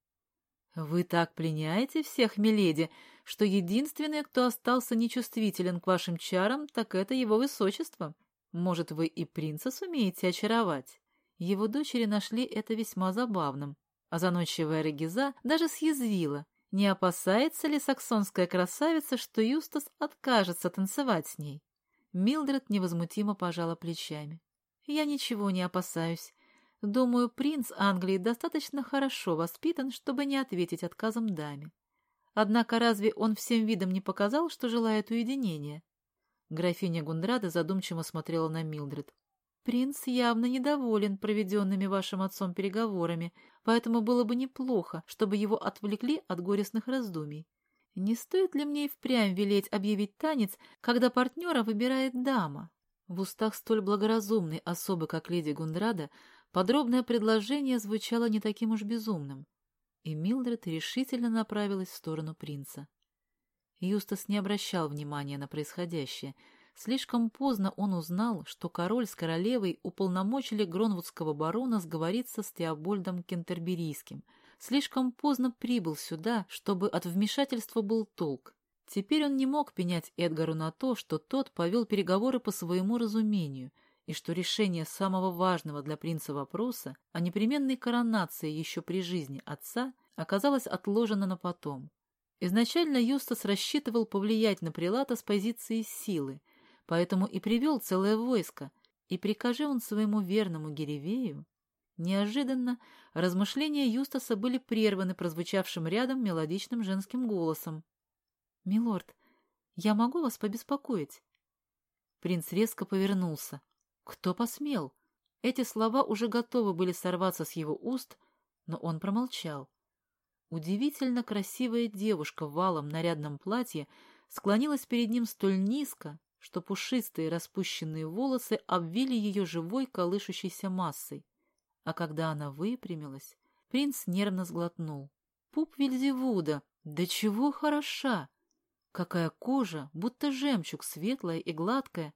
«Вы так пленяете всех, миледи, что единственный, кто остался нечувствителен к вашим чарам, так это его высочество. Может, вы и принца сумеете очаровать?» Его дочери нашли это весьма забавным, а заносчивая Региза даже съязвила, не опасается ли саксонская красавица, что Юстас откажется танцевать с ней. Милдред невозмутимо пожала плечами. Я ничего не опасаюсь. Думаю, принц Англии достаточно хорошо воспитан, чтобы не ответить отказом даме. Однако разве он всем видом не показал, что желает уединения? Графиня Гундрада задумчиво смотрела на Милдред. Принц явно недоволен проведенными вашим отцом переговорами, поэтому было бы неплохо, чтобы его отвлекли от горестных раздумий. Не стоит ли мне и впрямь велеть объявить танец, когда партнера выбирает дама? В устах столь благоразумной особы, как леди Гундрада, подробное предложение звучало не таким уж безумным, и Милдред решительно направилась в сторону принца. Юстас не обращал внимания на происходящее. Слишком поздно он узнал, что король с королевой уполномочили гронвудского барона сговориться с Теобольдом Кентерберийским. Слишком поздно прибыл сюда, чтобы от вмешательства был толк. Теперь он не мог пенять Эдгару на то, что тот повел переговоры по своему разумению, и что решение самого важного для принца вопроса о непременной коронации еще при жизни отца оказалось отложено на потом. Изначально Юстас рассчитывал повлиять на прилата с позиции силы, поэтому и привел целое войско, и прикажи он своему верному Геревею. Неожиданно размышления Юстаса были прерваны прозвучавшим рядом мелодичным женским голосом. «Милорд, я могу вас побеспокоить?» Принц резко повернулся. «Кто посмел?» Эти слова уже готовы были сорваться с его уст, но он промолчал. Удивительно красивая девушка в валом нарядном платье склонилась перед ним столь низко, что пушистые распущенные волосы обвили ее живой колышущейся массой. А когда она выпрямилась, принц нервно сглотнул. «Пуп Вильзевуда! Да чего хороша! Какая кожа, будто жемчуг, светлая и гладкая,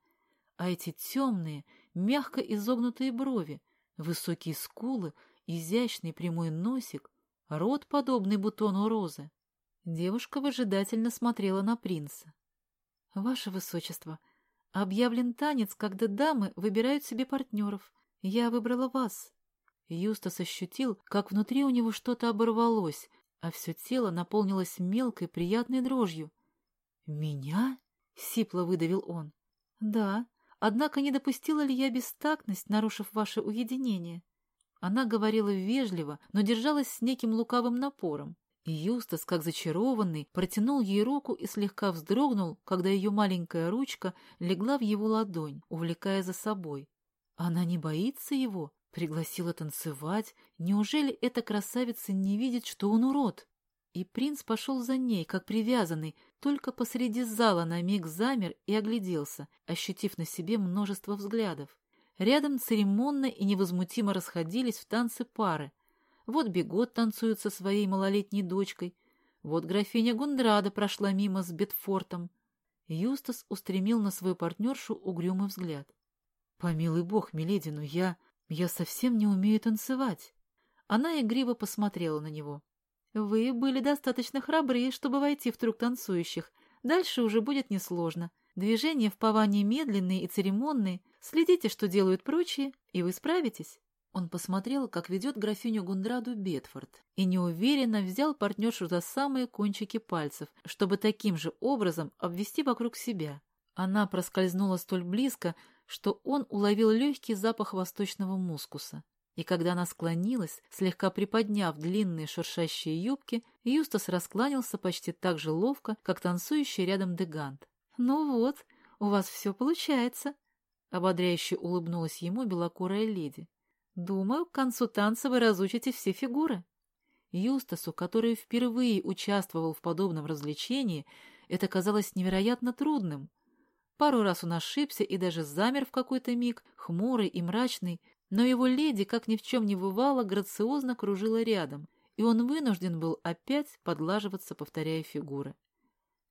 а эти темные, мягко изогнутые брови, высокие скулы, изящный прямой носик, рот, подобный бутону розы. Девушка выжидательно смотрела на принца. — Ваше Высочество, объявлен танец, когда дамы выбирают себе партнеров. Я выбрала вас. Юстас ощутил, как внутри у него что-то оборвалось, а все тело наполнилось мелкой приятной дрожью. «Меня?» — сипло выдавил он. «Да. Однако не допустила ли я бестактность, нарушив ваше уединение?» Она говорила вежливо, но держалась с неким лукавым напором. Юстас, как зачарованный, протянул ей руку и слегка вздрогнул, когда ее маленькая ручка легла в его ладонь, увлекая за собой. Она не боится его, пригласила танцевать. Неужели эта красавица не видит, что он урод? И принц пошел за ней, как привязанный, только посреди зала на миг замер и огляделся, ощутив на себе множество взглядов. Рядом церемонно и невозмутимо расходились в танцы пары. Вот Бегот танцует со своей малолетней дочкой, вот графиня Гундрада прошла мимо с Бетфортом. Юстас устремил на свою партнершу угрюмый взгляд. — Помилуй бог, миледи, но я... я совсем не умею танцевать. Она игриво посмотрела на него. Вы были достаточно храбры, чтобы войти в труп танцующих. Дальше уже будет несложно. Движения в паване медленные и церемонные. Следите, что делают прочие, и вы справитесь. Он посмотрел, как ведет графиню Гундраду Бетфорд, и неуверенно взял партнершу за самые кончики пальцев, чтобы таким же образом обвести вокруг себя. Она проскользнула столь близко, что он уловил легкий запах восточного мускуса. И когда она склонилась, слегка приподняв длинные шуршащие юбки, Юстас раскланялся почти так же ловко, как танцующий рядом Дегант. «Ну вот, у вас все получается», — ободряюще улыбнулась ему белокурая леди. Думаю, к концу танца вы разучите все фигуры. Юстасу, который впервые участвовал в подобном развлечении, это казалось невероятно трудным. Пару раз он ошибся и даже замер в какой-то миг, хмурый и мрачный, но его леди, как ни в чем не бывало, грациозно кружила рядом, и он вынужден был опять подлаживаться, повторяя фигуры.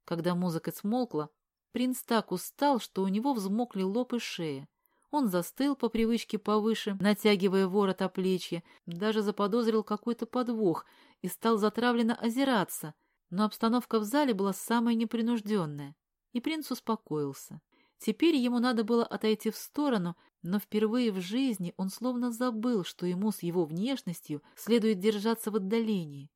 Когда музыка смолкла, принц так устал, что у него взмокли лоб и шея. Он застыл по привычке повыше, натягивая ворот о плечи, даже заподозрил какой-то подвох и стал затравленно озираться, но обстановка в зале была самая непринужденная, и принц успокоился. Теперь ему надо было отойти в сторону, но впервые в жизни он словно забыл, что ему с его внешностью следует держаться в отдалении,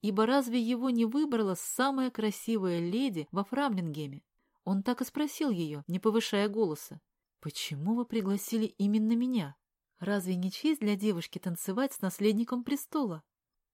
ибо разве его не выбрала самая красивая леди во Фрамлингеме? Он так и спросил ее, не повышая голоса. «Почему вы пригласили именно меня? Разве не честь для девушки танцевать с наследником престола?»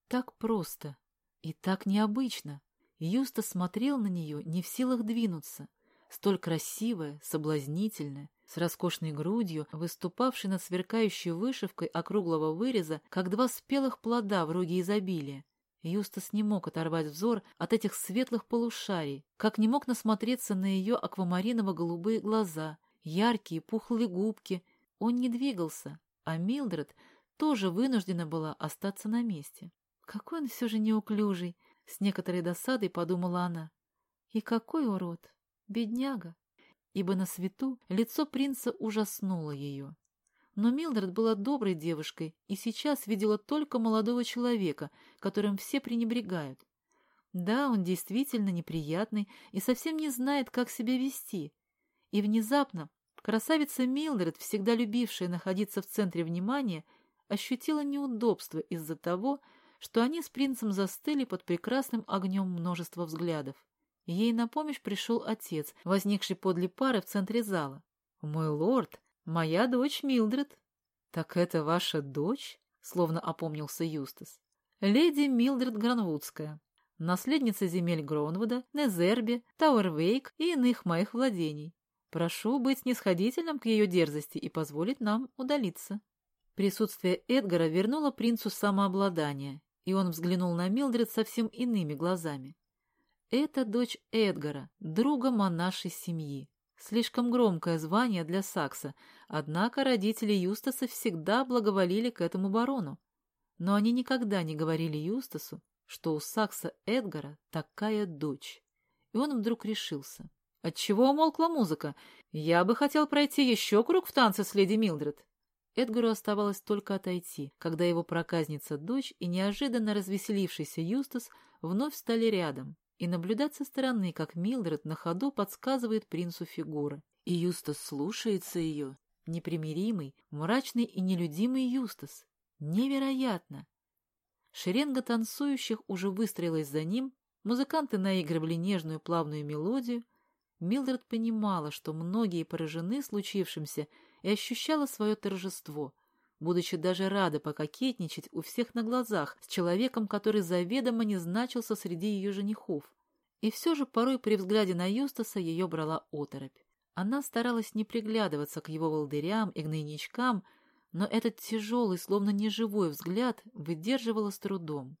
Так просто и так необычно. Юста смотрел на нее, не в силах двинуться. Столь красивая, соблазнительная, с роскошной грудью, выступавшей над сверкающей вышивкой округлого выреза, как два спелых плода в роге изобилия. Юстас не мог оторвать взор от этих светлых полушарий, как не мог насмотреться на ее аквамариново-голубые глаза, яркие пухлые губки. Он не двигался, а Милдред тоже вынуждена была остаться на месте. Какой он все же неуклюжий, с некоторой досадой подумала она. И какой урод, бедняга! Ибо на свету лицо принца ужаснуло ее. Но Милдред была доброй девушкой и сейчас видела только молодого человека, которым все пренебрегают. Да, он действительно неприятный и совсем не знает, как себя вести. И внезапно Красавица Милдред, всегда любившая находиться в центре внимания, ощутила неудобство из-за того, что они с принцем застыли под прекрасным огнем множества взглядов. Ей на помощь пришел отец, возникший подле пары в центре зала. «Мой лорд, моя дочь Милдред». «Так это ваша дочь?» — словно опомнился Юстас. «Леди Милдред Гранвудская, наследница земель Гронвуда, Незерби, Тауэрвейк и иных моих владений. Прошу быть снисходительным к ее дерзости и позволить нам удалиться. Присутствие Эдгара вернуло принцу самообладание, и он взглянул на Милдред совсем иными глазами. Это дочь Эдгара, друга монашей семьи. Слишком громкое звание для Сакса, однако родители Юстаса всегда благоволили к этому барону. Но они никогда не говорили Юстасу, что у Сакса Эдгара такая дочь. И он вдруг решился. Отчего умолкла музыка? Я бы хотел пройти еще круг в танце с леди Милдред. Эдгару оставалось только отойти, когда его проказница-дочь и неожиданно развеселившийся Юстас вновь стали рядом, и наблюдать со стороны, как Милдред на ходу подсказывает принцу фигуры. И Юстас слушается ее. Непримиримый, мрачный и нелюдимый Юстас. Невероятно! Шеренга танцующих уже выстроилась за ним, музыканты наигрывали нежную плавную мелодию, Милдред понимала, что многие поражены случившимся и ощущала свое торжество, будучи даже рада пококетничать у всех на глазах с человеком, который заведомо не значился среди ее женихов. И все же порой при взгляде на Юстаса ее брала оторопь. Она старалась не приглядываться к его волдырям и гнойничкам, но этот тяжелый, словно неживой взгляд выдерживала с трудом.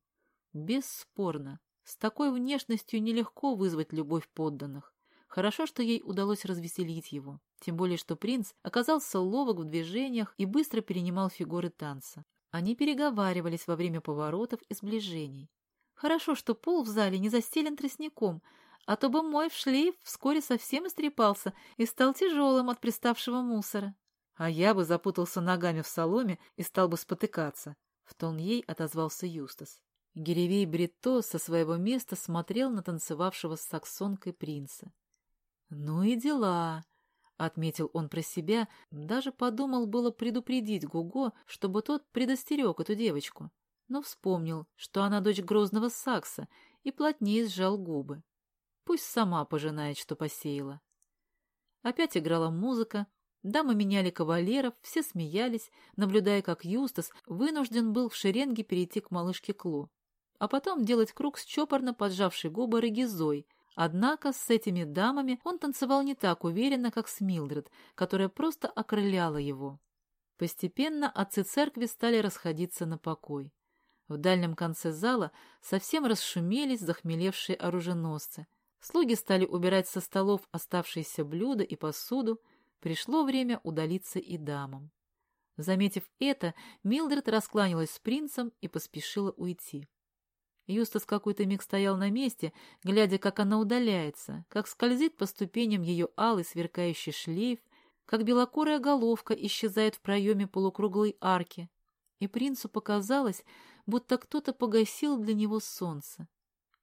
Бесспорно, с такой внешностью нелегко вызвать любовь подданных. Хорошо, что ей удалось развеселить его, тем более что принц оказался ловок в движениях и быстро перенимал фигуры танца. Они переговаривались во время поворотов и сближений. Хорошо, что пол в зале не застелен тростником, а то бы мой шлейф вскоре совсем истрепался и стал тяжелым от приставшего мусора. А я бы запутался ногами в соломе и стал бы спотыкаться. В тон ей отозвался Юстас. Геревей Бритто со своего места смотрел на танцевавшего с саксонкой принца. «Ну и дела!» — отметил он про себя, даже подумал было предупредить Гуго, чтобы тот предостерег эту девочку, но вспомнил, что она дочь грозного Сакса, и плотнее сжал губы. Пусть сама пожинает, что посеяла. Опять играла музыка, дамы меняли кавалеров, все смеялись, наблюдая, как Юстас вынужден был в шеренге перейти к малышке Кло, а потом делать круг с чопорно поджавшей губы Регизой, Однако с этими дамами он танцевал не так уверенно, как с Милдред, которая просто окрыляла его. Постепенно отцы церкви стали расходиться на покой. В дальнем конце зала совсем расшумелись захмелевшие оруженосцы. Слуги стали убирать со столов оставшиеся блюда и посуду. Пришло время удалиться и дамам. Заметив это, Милдред раскланялась с принцем и поспешила уйти. Юстас какой-то миг стоял на месте, глядя, как она удаляется, как скользит по ступеням ее алый сверкающий шлейф, как белокурая головка исчезает в проеме полукруглой арки. И принцу показалось, будто кто-то погасил для него солнце.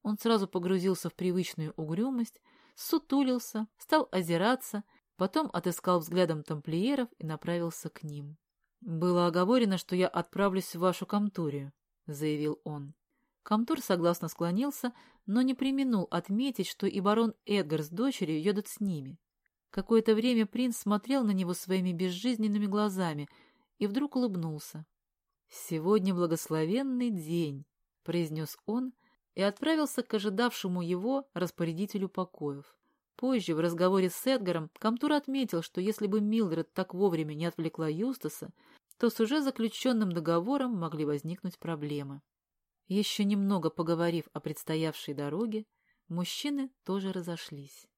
Он сразу погрузился в привычную угрюмость, сутулился, стал озираться, потом отыскал взглядом тамплиеров и направился к ним. «Было оговорено, что я отправлюсь в вашу комтурию», — заявил он. Камтур согласно склонился, но не применул отметить, что и барон Эдгар с дочерью едут с ними. Какое-то время принц смотрел на него своими безжизненными глазами и вдруг улыбнулся. «Сегодня благословенный день», — произнес он и отправился к ожидавшему его распорядителю покоев. Позже, в разговоре с Эдгаром, Камтур отметил, что если бы Милдред так вовремя не отвлекла Юстаса, то с уже заключенным договором могли возникнуть проблемы. Еще немного поговорив о предстоявшей дороге, мужчины тоже разошлись.